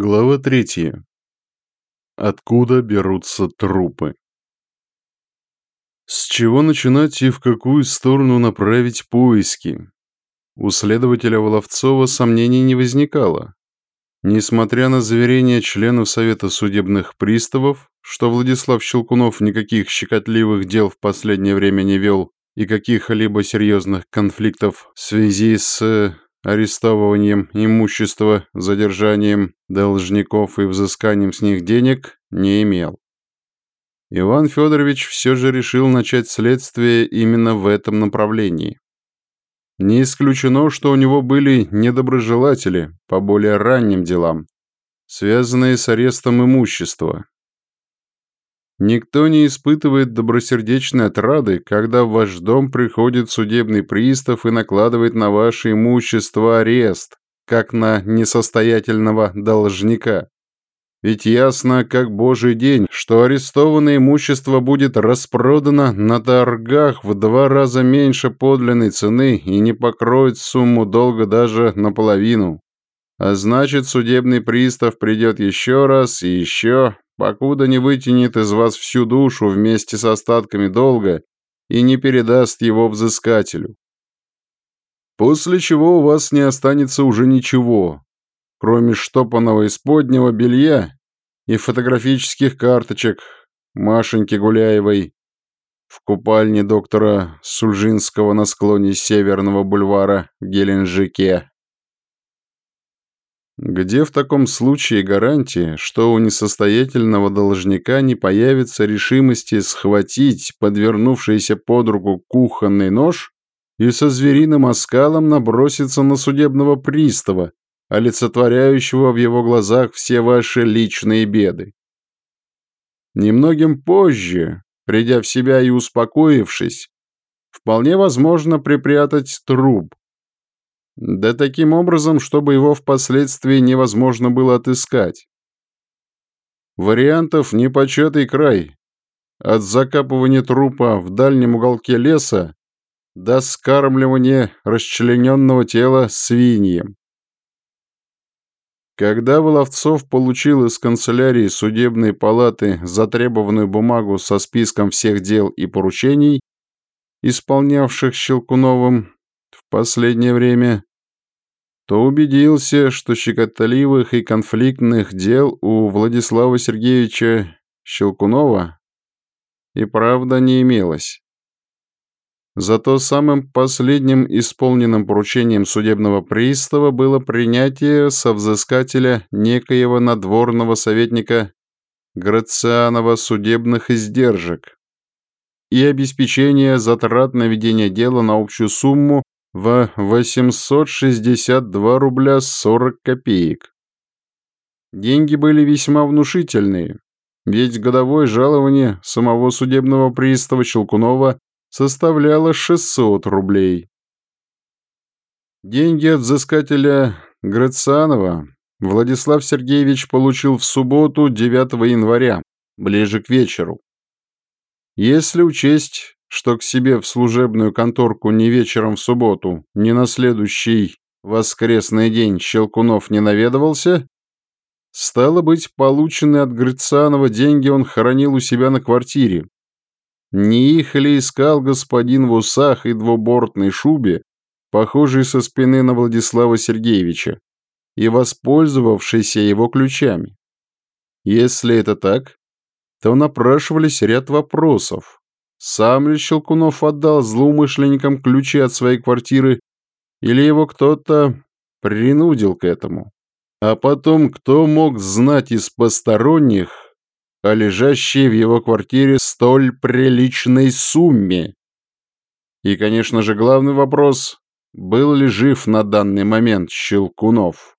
Глава третья. Откуда берутся трупы? С чего начинать и в какую сторону направить поиски? У следователя Воловцова сомнений не возникало. Несмотря на заверения членов Совета судебных приставов, что Владислав Щелкунов никаких щекотливых дел в последнее время не вел и каких-либо серьезных конфликтов в связи с арестовыванием имущества, задержанием должников и взысканием с них денег не имел. Иван Федорович все же решил начать следствие именно в этом направлении. Не исключено, что у него были недоброжелатели по более ранним делам, связанные с арестом имущества, Никто не испытывает добросердечной отрады, когда в ваш дом приходит судебный пристав и накладывает на ваше имущество арест, как на несостоятельного должника. Ведь ясно, как божий день, что арестованное имущество будет распродано на торгах в два раза меньше подлинной цены и не покроет сумму долга даже наполовину. А значит, судебный пристав придет еще раз и еще, покуда не вытянет из вас всю душу вместе с остатками долга и не передаст его взыскателю. После чего у вас не останется уже ничего, кроме штопанного исподнего белья и фотографических карточек Машеньки Гуляевой в купальне доктора Сульжинского на склоне Северного бульвара в Геленджике. Где в таком случае гарантия, что у несостоятельного должника не появится решимости схватить подвернувшийся под руку кухонный нож и со звериным оскалом наброситься на судебного пристава, олицетворяющего в его глазах все ваши личные беды? Немногим позже, придя в себя и успокоившись, вполне возможно припрятать труп, да таким образом, чтобы его впоследствии невозможно было отыскать. Вариантов непочатый край. От закапывания трупа в дальнем уголке леса до скармливания расчлененного тела свиньям. Когда Воловцов получил из канцелярии судебной палаты затребованную бумагу со списком всех дел и поручений, исполнявших Щелкуновым в последнее время, то убедился, что щекотливых и конфликтных дел у Владислава Сергеевича Щелкунова и правда не имелось. Зато самым последним исполненным поручением судебного пристава было принятие со взыскателя некоего надворного советника Грацианова судебных издержек и обеспечение затрат на ведение дела на общую сумму в 862 рубля 40 копеек. Деньги были весьма внушительные, ведь годовое жалование самого судебного пристава Щелкунова составляло 600 рублей. Деньги от взыскателя Грацианова Владислав Сергеевич получил в субботу 9 января, ближе к вечеру. Если учесть что к себе в служебную конторку ни вечером в субботу, ни на следующий воскресный день Щелкунов не наведывался, стало быть, полученные от Грицанова деньги он хоронил у себя на квартире. Не их ли искал господин в усах и двубортной шубе, похожий со спины на Владислава Сергеевича, и воспользовавшийся его ключами? Если это так, то напрашивались ряд вопросов, сам ли Щелкунов отдал злоумышленникам ключи от своей квартиры, или его кто-то принудил к этому? А потом, кто мог знать из посторонних о лежащей в его квартире столь приличной сумме? И, конечно же, главный вопрос, был ли жив на данный момент Щелкунов?